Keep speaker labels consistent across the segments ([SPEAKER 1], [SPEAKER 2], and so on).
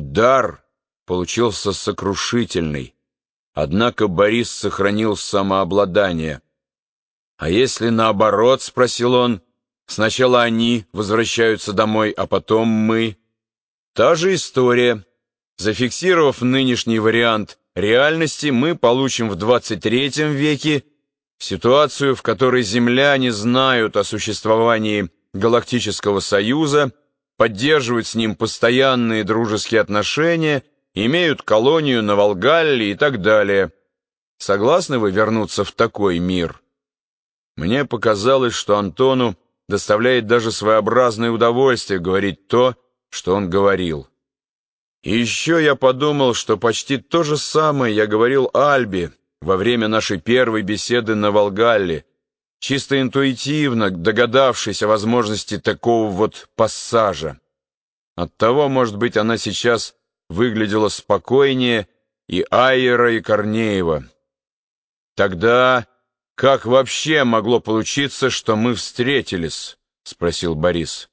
[SPEAKER 1] Удар получился сокрушительный, однако Борис сохранил самообладание. «А если наоборот?» — спросил он. «Сначала они возвращаются домой, а потом мы». Та же история. Зафиксировав нынешний вариант реальности, мы получим в 23 веке ситуацию, в которой земляне знают о существовании Галактического Союза, поддерживают с ним постоянные дружеские отношения, имеют колонию на Волгалле и так далее. Согласны вы вернуться в такой мир? Мне показалось, что Антону доставляет даже своеобразное удовольствие говорить то, что он говорил. И еще я подумал, что почти то же самое я говорил Альбе во время нашей первой беседы на Волгалле, чисто интуитивно догадавшись о возможности такого вот пассажа. Оттого, может быть, она сейчас выглядела спокойнее и Айера, и Корнеева. Тогда как вообще могло получиться, что мы встретились? — спросил Борис.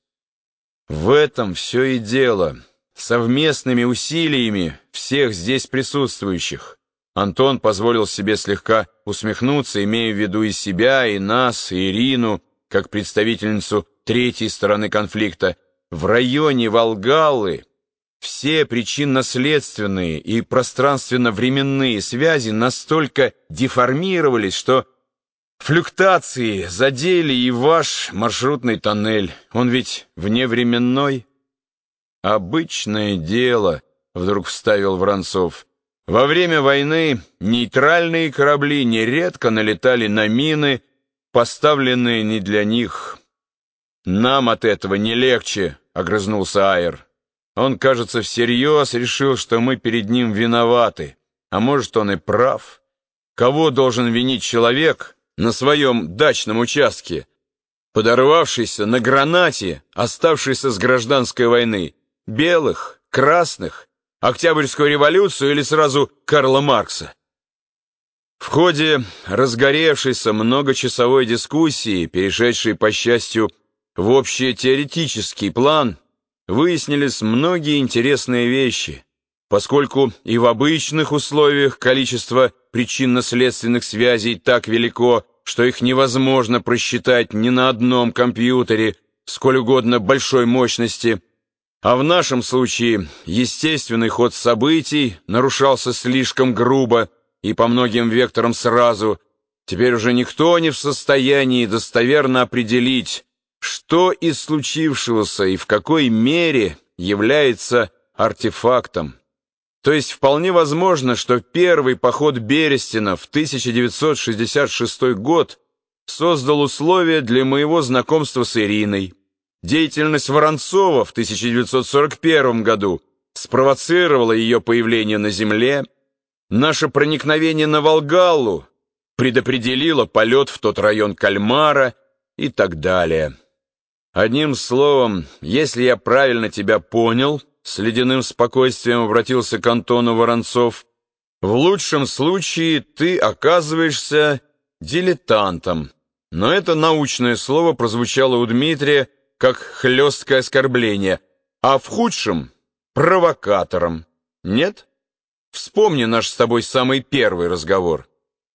[SPEAKER 1] В этом все и дело. Совместными усилиями всех здесь присутствующих. Антон позволил себе слегка усмехнуться, имея в виду и себя, и нас, и Ирину, как представительницу третьей стороны конфликта. В районе Волгалы все причинно-следственные и пространственно-временные связи настолько деформировались, что Флюктации задели и ваш маршрутный тоннель. Он ведь вневременной. Обычное дело, вдруг вставил Воронцов. Во время войны нейтральные корабли нередко налетали на мины, поставленные не для них. Нам от этого не легче, огрызнулся Айр. Он, кажется, всерьез решил, что мы перед ним виноваты. А может, он и прав. Кого должен винить человек, на своем дачном участке, подорвавшийся на гранате, оставшийся с гражданской войны, белых, красных, Октябрьскую революцию или сразу Карла Маркса. В ходе разгоревшейся многочасовой дискуссии, перешедшей, по счастью, в общий теоретический план, выяснились многие интересные вещи, поскольку и в обычных условиях количество причинно-следственных связей так велико, что их невозможно просчитать ни на одном компьютере, сколь угодно большой мощности, а в нашем случае естественный ход событий нарушался слишком грубо и по многим векторам сразу, теперь уже никто не в состоянии достоверно определить, что из случившегося и в какой мере является артефактом. То есть вполне возможно, что первый поход Берестина в 1966 год создал условия для моего знакомства с Ириной. Деятельность Воронцова в 1941 году спровоцировала ее появление на Земле. Наше проникновение на Волгалу предопределило полет в тот район Кальмара и так далее. Одним словом, если я правильно тебя понял, с ледяным спокойствием обратился к Антону Воронцов. «В лучшем случае ты оказываешься дилетантом». Но это научное слово прозвучало у Дмитрия как хлесткое оскорбление, а в худшем — провокатором. Нет? Вспомни наш с тобой самый первый разговор.